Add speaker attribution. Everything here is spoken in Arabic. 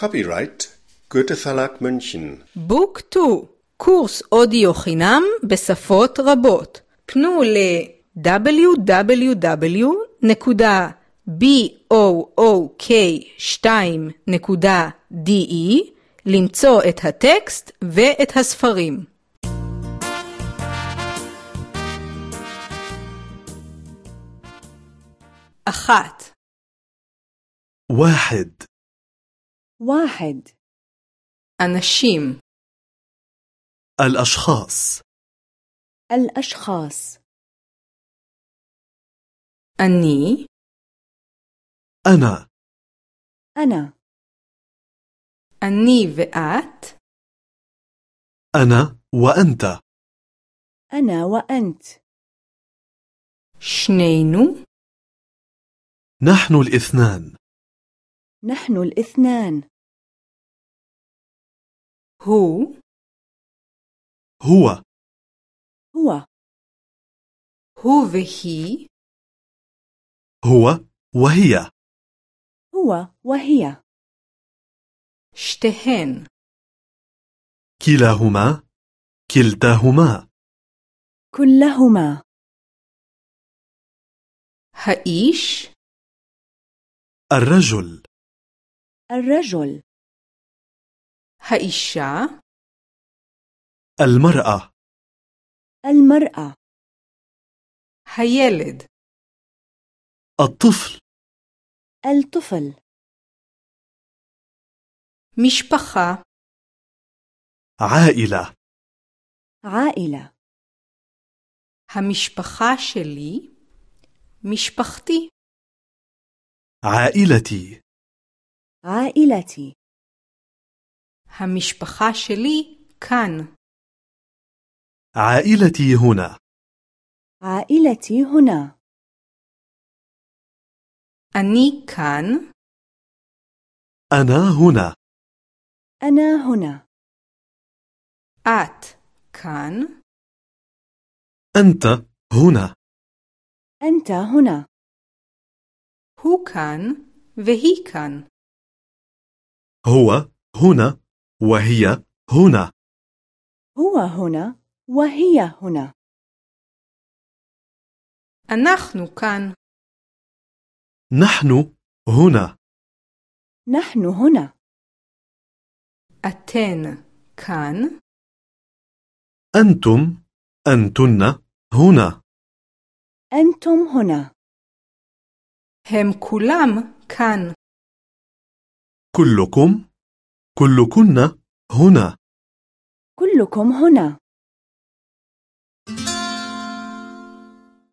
Speaker 1: Copyright Goethe Verlag München.
Speaker 2: בוק 2 קורס אודיו חינם בשפות רבות. פנו ל-www.book2.de למצוא את הטקסט ואת הספרים. אחת
Speaker 3: واحد
Speaker 4: واحد.
Speaker 2: أنشيم
Speaker 3: الأشخاص.
Speaker 4: الأشخاص.
Speaker 2: أني.
Speaker 3: أنا.
Speaker 4: أنا.
Speaker 2: أني وآت
Speaker 3: أنا وأنت.
Speaker 4: أنا وأنت.
Speaker 2: شنينو.
Speaker 3: نحن الاثنان.
Speaker 4: نحن الاثنان.
Speaker 2: هو.
Speaker 3: هو.
Speaker 4: هو.
Speaker 2: هو وهي
Speaker 3: هو وهي.
Speaker 4: هو وهي.
Speaker 2: شتهن.
Speaker 3: كلاهما. كلتاهما.
Speaker 4: كلهما.
Speaker 2: هايش
Speaker 3: الرجل.
Speaker 4: الرجل
Speaker 2: האישה
Speaker 3: المرأة
Speaker 4: المرأة
Speaker 2: הילד
Speaker 3: الطفل
Speaker 4: الطفل
Speaker 2: משפחה
Speaker 3: عائلة
Speaker 4: عائلة
Speaker 2: המשפחה שלי משפחתי
Speaker 3: عائلتي
Speaker 4: عائلتي
Speaker 2: המשפחה שלי כאן
Speaker 3: عائلتي هنا
Speaker 4: عائلتي هنا
Speaker 2: אני כאן
Speaker 3: أنا هنا
Speaker 4: أنا هنا
Speaker 2: את כאן
Speaker 3: أنت هنا
Speaker 4: أنت هنا
Speaker 2: הוא כאן והיא כאן
Speaker 3: هو هنا وهي هنا.
Speaker 4: هو هنا وهي هنا.
Speaker 2: نحن كان.
Speaker 3: نحن هنا.
Speaker 4: نحن هنا.
Speaker 2: أتين كان.
Speaker 3: أنتم أنتن هنا.
Speaker 4: أنتم هنا.
Speaker 2: هم كلام كان.
Speaker 3: كلكم كلكن هنا.
Speaker 4: كلكم هنا.